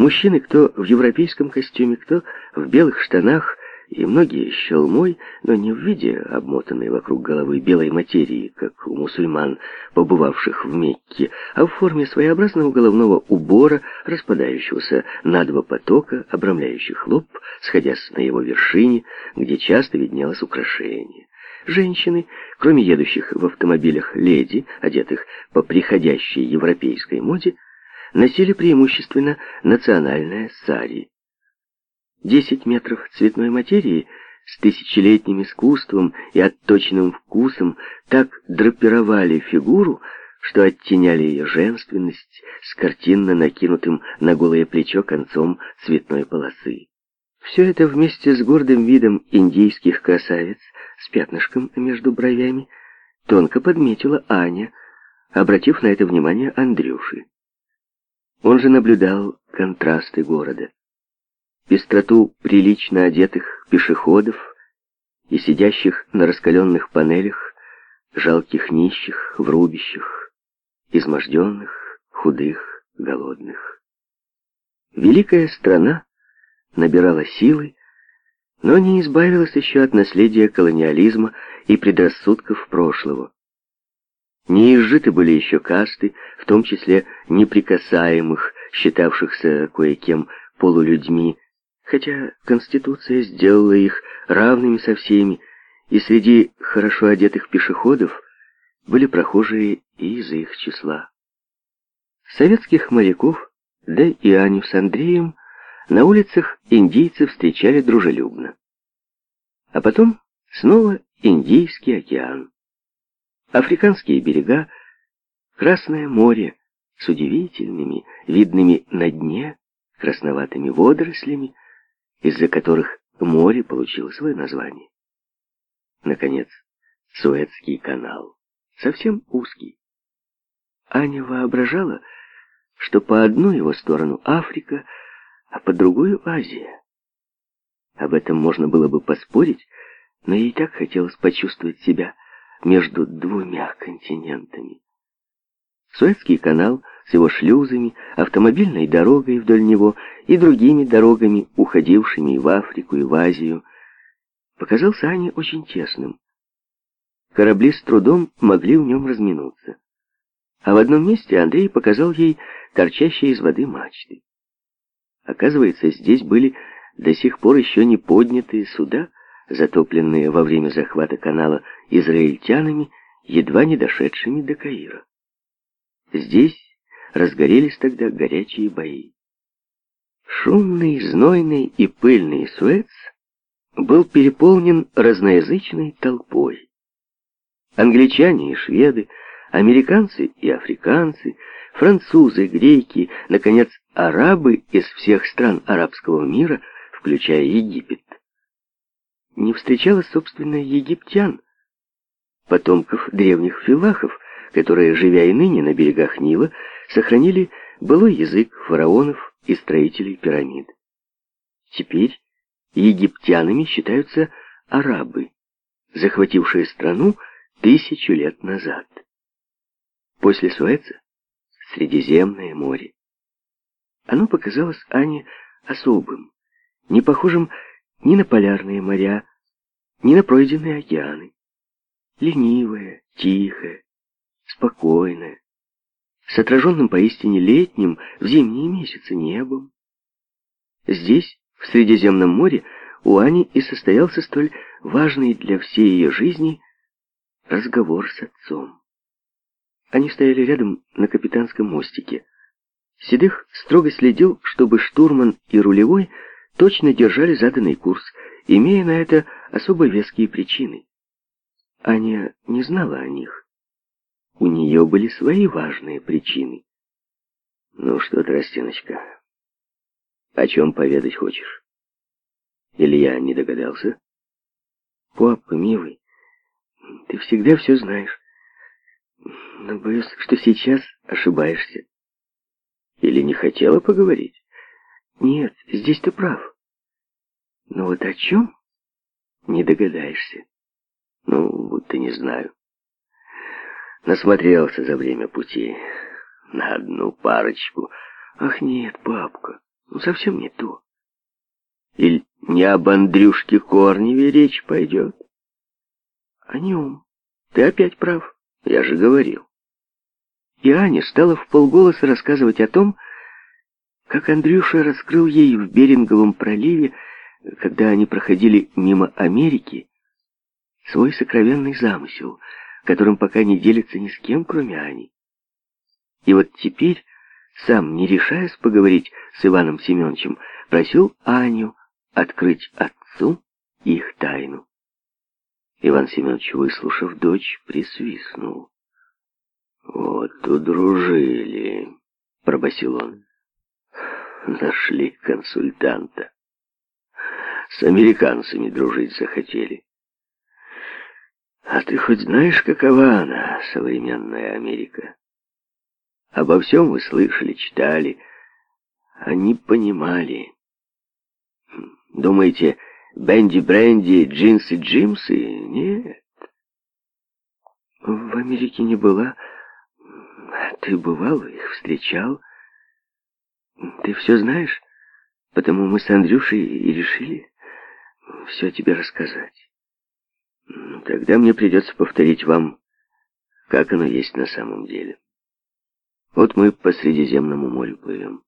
Мужчины, кто в европейском костюме, кто в белых штанах, и многие щелмой, но не в виде обмотанной вокруг головы белой материи, как у мусульман, побывавших в Мекке, а в форме своеобразного головного убора, распадающегося на два потока, обрамляющих лоб, сходясь на его вершине, где часто виднелось украшение. Женщины, кроме едущих в автомобилях леди, одетых по приходящей европейской моде, носили преимущественно национальное сари. 10 метров цветной материи с тысячелетним искусством и отточенным вкусом так драпировали фигуру, что оттеняли ее женственность с картинно накинутым на голое плечо концом цветной полосы. Все это вместе с гордым видом индийских красавиц с пятнышком между бровями тонко подметила Аня, обратив на это внимание Андрюши. Он же наблюдал контрасты города. Пестроту прилично одетых пешеходов и сидящих на раскаленных панелях жалких нищих в рубищах, изможденных, худых, голодных. Великая страна набирала силы, но не избавилась еще от наследия колониализма и предрассудков прошлого. Не изжиты были еще касты, в том числе неприкасаемых, считавшихся кое-кем полулюдьми, хотя Конституция сделала их равными со всеми, и среди хорошо одетых пешеходов были прохожие и за их числа. Советских моряков, да и Аню с Андреем, на улицах индийцы встречали дружелюбно. А потом снова Индийский океан африканские берега, Красное море с удивительными, видными на дне красноватыми водорослями, из-за которых море получило свое название. Наконец, Суэцкий канал, совсем узкий. Аня воображала, что по одну его сторону Африка, а по другую Азия. Об этом можно было бы поспорить, но ей так хотелось почувствовать себя между двумя континентами. Суэцкий канал с его шлюзами, автомобильной дорогой вдоль него и другими дорогами, уходившими в Африку и в Азию, показался Ане очень тесным. Корабли с трудом могли в нем разминуться. А в одном месте Андрей показал ей торчащие из воды мачты. Оказывается, здесь были до сих пор еще не поднятые суда, затопленные во время захвата канала израильтянами, едва не дошедшими до Каира. Здесь разгорелись тогда горячие бои. Шумный, знойный и пыльный Суэц был переполнен разноязычной толпой. Англичане и шведы, американцы и африканцы, французы, греки, наконец, арабы из всех стран арабского мира, включая Египет. Не встречалось, собственно, египтян, потомков древних филахов, которые, живя и ныне на берегах Нила, сохранили былой язык фараонов и строителей пирамид. Теперь египтянами считаются арабы, захватившие страну тысячу лет назад. После Суэца — Средиземное море. Оно показалось Ане особым, не похожим ни на полярные моря, ни на пройденные океаны ленивое, тихое, спокойное, с отраженным поистине летним в зимние месяцы небом. Здесь, в Средиземном море, у Ани и состоялся столь важный для всей ее жизни разговор с отцом. Они стояли рядом на капитанском мостике. Седых строго следил, чтобы штурман и рулевой точно держали заданный курс, имея на это особо веские причины. Аня не знала о них. У нее были свои важные причины. «Ну что, Тростиночка, о чем поведать хочешь?» «Или я не догадался?» «Папа, милый, ты всегда все знаешь, но боюсь, что сейчас ошибаешься». «Или не хотела поговорить?» «Нет, здесь ты прав. Но вот о чем не догадаешься?» Ну, будто не знаю. Насмотрелся за время пути на одну парочку. Ах нет, бабка, ну совсем не то. Или не об Андрюшке Корневе речь пойдет? О нем. Ты опять прав, я же говорил. И Аня стала в полголоса рассказывать о том, как Андрюша раскрыл ей в Беринговом проливе, когда они проходили мимо Америки, свой сокровенный замысел, которым пока не делится ни с кем, кроме Ани. И вот теперь, сам не решаясь поговорить с Иваном Семеновичем, просил Аню открыть отцу их тайну. Иван Семенович, выслушав дочь, присвистнул. «Вот удружили», — пробасил он. «Нашли консультанта. С американцами дружить захотели». А ты хоть знаешь, какова она, современная Америка? Обо всем вы слышали, читали, а они понимали. Думаете, Бенди-бренди, джинсы-джимсы? Нет. В Америке не была. Ты бывал, их встречал. Ты все знаешь, потому мы с Андрюшей и решили все тебе рассказать. Тогда мне придется повторить вам, как оно есть на самом деле. Вот мы по Средиземному морю плывем.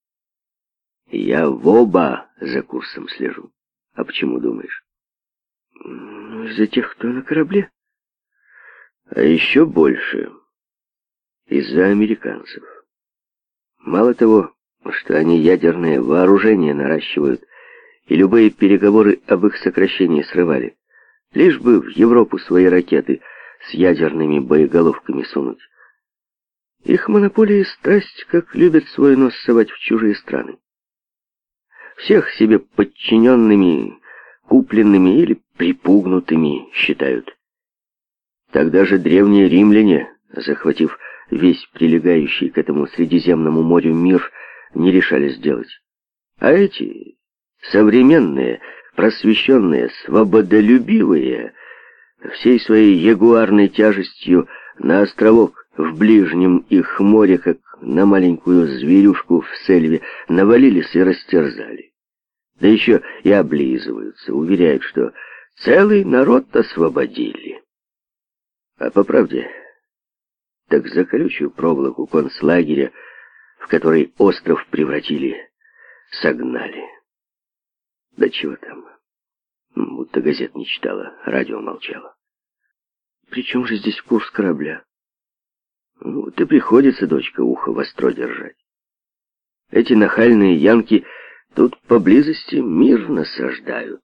Я в оба за курсом слежу. А почему думаешь? Ну, из-за тех, кто на корабле. А еще больше. Из-за американцев. Мало того, что они ядерное вооружение наращивают, и любые переговоры об их сокращении срывали. Лишь бы в Европу свои ракеты с ядерными боеголовками сунуть. Их монополия и страсть, как любят свой нос совать в чужие страны. Всех себе подчиненными, купленными или припугнутыми считают. Тогда же древние римляне, захватив весь прилегающий к этому Средиземному морю мир, не решались сделать. А эти, современные, просвещенные, свободолюбивые, всей своей ягуарной тяжестью на островок в ближнем их море, как на маленькую зверюшку в сельве, навалились и растерзали. Да еще и облизываются, уверяют, что целый народ освободили. А по правде, так за колючую проволоку концлагеря, в который остров превратили, согнали. Да чего там? Будто газет не читала, радио молчало. При чем же здесь курс корабля? Ну, ты приходится, дочка, ухо востро держать. Эти нахальные янки тут поблизости мир насаждают.